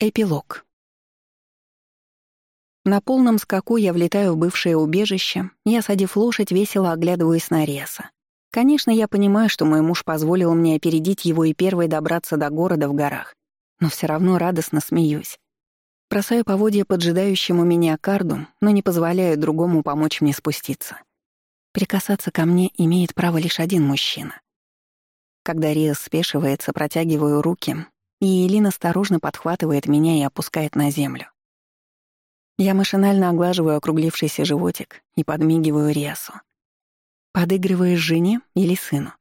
Эпилог. На полном скаку я влетаю в бывшее убежище и, осадив лошадь, весело оглядываюсь на Реса. Конечно, я понимаю, что мой муж позволил мне опередить его и первой добраться до города в горах, но все равно радостно смеюсь. Бросаю поводья поджидающему меня карду, но не позволяю другому помочь мне спуститься. Прикасаться ко мне имеет право лишь один мужчина. Когда Риас спешивается, протягиваю руки, и Элина осторожно подхватывает меня и опускает на землю. Я машинально оглаживаю округлившийся животик и подмигиваю Риасу. Подыгрываешь жене или сыну?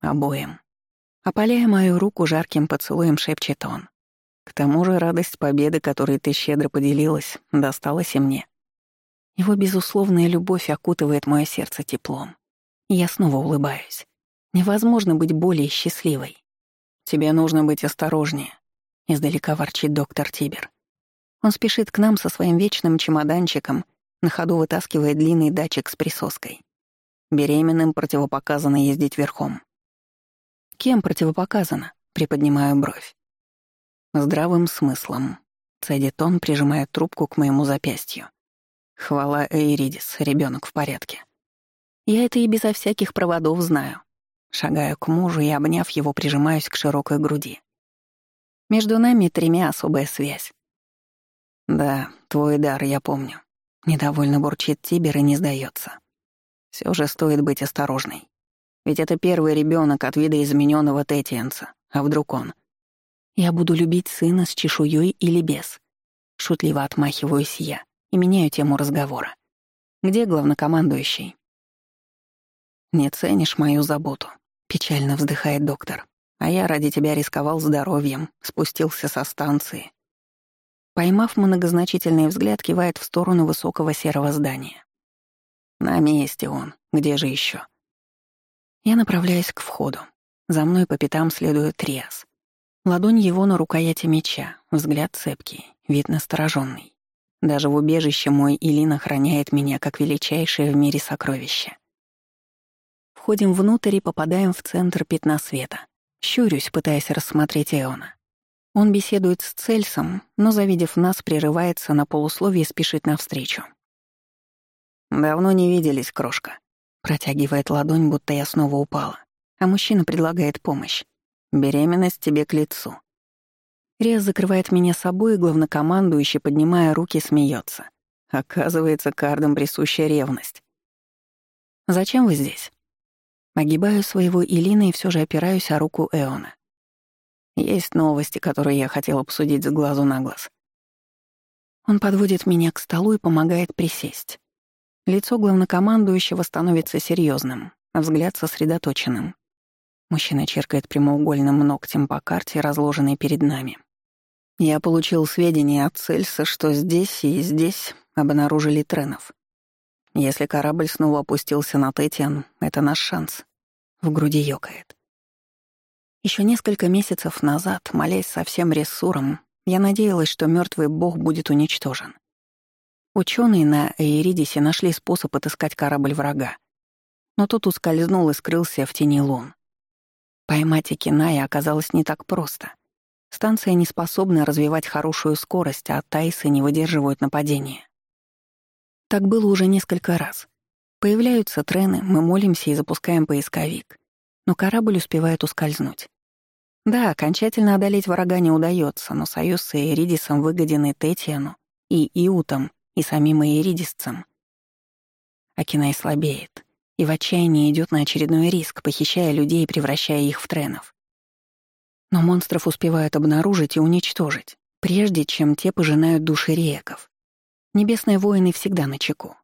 Обоим. Опаляя мою руку жарким поцелуем, шепчет он. К тому же радость победы, которой ты щедро поделилась, досталась и мне. Его безусловная любовь окутывает мое сердце теплом. И я снова улыбаюсь. Невозможно быть более счастливой. «Тебе нужно быть осторожнее», — издалека ворчит доктор Тибер. Он спешит к нам со своим вечным чемоданчиком, на ходу вытаскивая длинный датчик с присоской. Беременным противопоказано ездить верхом. «Кем противопоказано?» — приподнимаю бровь. «Здравым смыслом», — цедит он, прижимая трубку к моему запястью. «Хвала Эйридис, ребенок в порядке». Я это и безо всяких проводов знаю. Шагаю к мужу и, обняв его, прижимаюсь к широкой груди. Между нами тремя особая связь. «Да, твой дар, я помню». Недовольно бурчит Тибер и не сдается. Все же стоит быть осторожной. Ведь это первый ребенок от вида измененного Тетиенца, а вдруг он? Я буду любить сына с чешуей или без. Шутливо отмахиваюсь я и меняю тему разговора. Где главнокомандующий? Не ценишь мою заботу. Печально вздыхает доктор. А я ради тебя рисковал здоровьем, спустился со станции. Поймав многозначительный взгляд, кивает в сторону высокого серого здания. На месте он. Где же еще? Я направляюсь к входу. За мной по пятам следует Триас. Ладонь его на рукояти меча, взгляд цепкий, вид настороженный. Даже в убежище мой Илин охраняет меня как величайшее в мире сокровище. Входим внутрь и попадаем в центр пятна света. Щурюсь, пытаясь рассмотреть Эона. Он беседует с Цельсом, но, завидев нас, прерывается на полусловие и спешит навстречу. «Давно не виделись, крошка», — протягивает ладонь, будто я снова упала. А мужчина предлагает помощь. «Беременность тебе к лицу». Рез закрывает меня собой, и главнокомандующий, поднимая руки, смеется. Оказывается, кардам присуща ревность. «Зачем вы здесь?» Огибаю своего Илина и все же опираюсь о руку Эона. Есть новости, которые я хотел обсудить с глазу на глаз. Он подводит меня к столу и помогает присесть. Лицо главнокомандующего становится серьезным, а взгляд сосредоточенным. Мужчина черкает прямоугольным ногтем по карте, разложенной перед нами. Я получил сведения от Цельса, что здесь и здесь обнаружили тренов. Если корабль снова опустился на Тетиан, это наш шанс. В груди ёкает. Еще несколько месяцев назад, молясь со всем ресуром, я надеялась, что мертвый бог будет уничтожен. Ученые на Эйридисе нашли способ отыскать корабль врага. Но тот ускользнул и скрылся в тени лун. Поймать Экиная оказалось не так просто. Станция не способна развивать хорошую скорость, а тайсы не выдерживают нападения. Так было уже несколько раз. Появляются трены, мы молимся и запускаем поисковик. Но корабль успевает ускользнуть. Да, окончательно одолеть врага не удается, но союз с Эридисом выгоден и Тетиану, и Иутом, и самим Эридисцам. Акинай слабеет и в отчаянии идет на очередной риск, похищая людей и превращая их в тренов. Но монстров успевают обнаружить и уничтожить, прежде чем те пожинают души реков. Небесные воины всегда на чеку.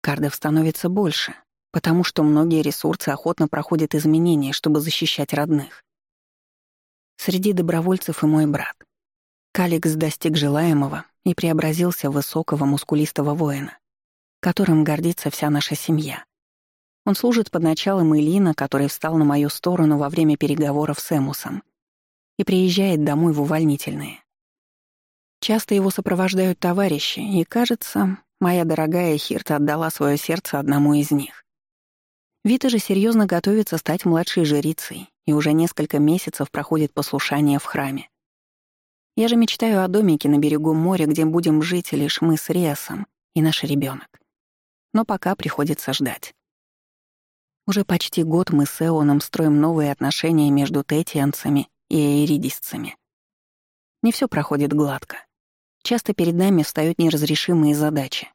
Кардов становится больше, потому что многие ресурсы охотно проходят изменения, чтобы защищать родных. Среди добровольцев и мой брат. Каликс достиг желаемого и преобразился в высокого мускулистого воина, которым гордится вся наша семья. Он служит под началом Илина, который встал на мою сторону во время переговоров с Эмусом, и приезжает домой в увольнительные. Часто его сопровождают товарищи, и, кажется, моя дорогая Хирта отдала свое сердце одному из них. Вита же серьезно готовится стать младшей жрицей и уже несколько месяцев проходит послушание в храме. Я же мечтаю о домике на берегу моря, где будем жить лишь мы с Риасом и наш ребенок. Но пока приходится ждать. Уже почти год мы с Эоном строим новые отношения между тетианцами и эридисцами. Не все проходит гладко. Часто перед нами встают неразрешимые задачи.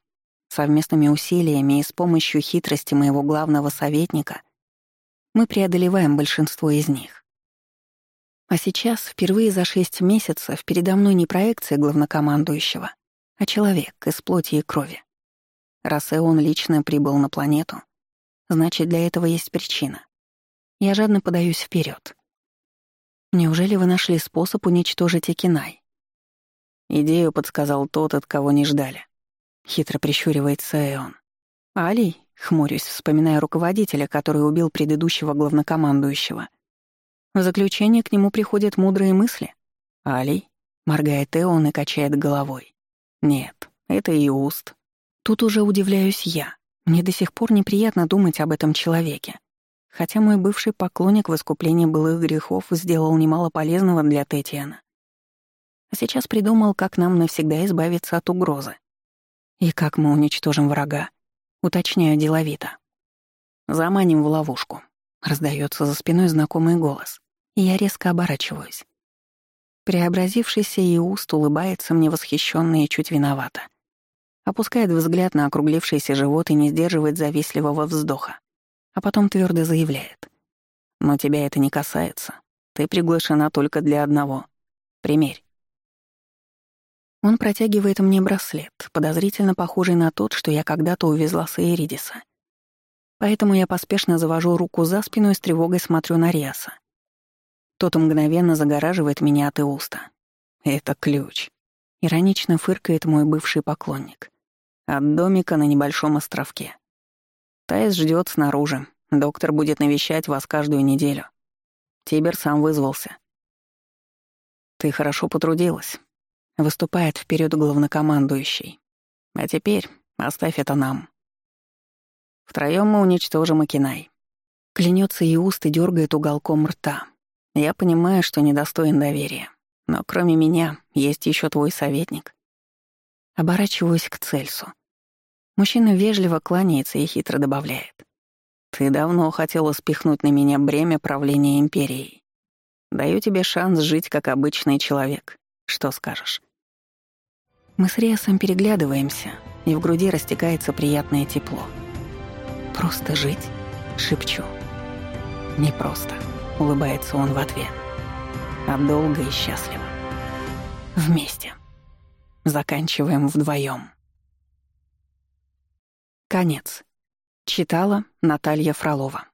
Совместными усилиями и с помощью хитрости моего главного советника мы преодолеваем большинство из них. А сейчас, впервые за шесть месяцев, передо мной не проекция главнокомандующего, а человек из плоти и крови. Раз он лично прибыл на планету, значит, для этого есть причина. Я жадно подаюсь вперед. Неужели вы нашли способ уничтожить Экинай? Идею подсказал тот, от кого не ждали. Хитро прищуривается Эон. Алий, хмурюсь, вспоминая руководителя, который убил предыдущего главнокомандующего — в заключение к нему приходят мудрые мысли. «Алий?» — моргает Эон и качает головой. «Нет, это и уст. Тут уже удивляюсь я. Мне до сих пор неприятно думать об этом человеке. Хотя мой бывший поклонник в искуплении былых грехов сделал немало полезного для Тетиана. А сейчас придумал, как нам навсегда избавиться от угрозы. И как мы уничтожим врага, уточняю деловито. Заманим в ловушку. Раздается за спиной знакомый голос и я резко оборачиваюсь. Преобразившийся Иуст улыбается мне восхищенно и чуть виновато. Опускает взгляд на округлившийся живот и не сдерживает завистливого вздоха. А потом твердо заявляет. «Но тебя это не касается. Ты приглашена только для одного. Примерь». Он протягивает мне браслет, подозрительно похожий на тот, что я когда-то увезла с Эридиса. Поэтому я поспешно завожу руку за спину и с тревогой смотрю на Риаса. Тот мгновенно загораживает меня от Иуста. Это ключ. Иронично фыркает мой бывший поклонник. От домика на небольшом островке. Таис ждет снаружи. Доктор будет навещать вас каждую неделю. Тибер сам вызвался. Ты хорошо потрудилась. Выступает вперед главнокомандующий. А теперь оставь это нам. Втроем мы уничтожим Акинай. Клянется Иуст и дергает уголком рта. Я понимаю, что недостоин доверия. Но кроме меня есть еще твой советник. Оборачиваюсь к Цельсу. Мужчина вежливо кланяется и хитро добавляет. Ты давно хотела спихнуть на меня бремя правления империей. Даю тебе шанс жить как обычный человек. Что скажешь? Мы с Риасом переглядываемся, и в груди растекается приятное тепло. «Просто жить?» — шепчу. «Непросто». — улыбается он в ответ. А долго и счастливо. Вместе. Заканчиваем вдвоем. Конец. Читала Наталья Фролова.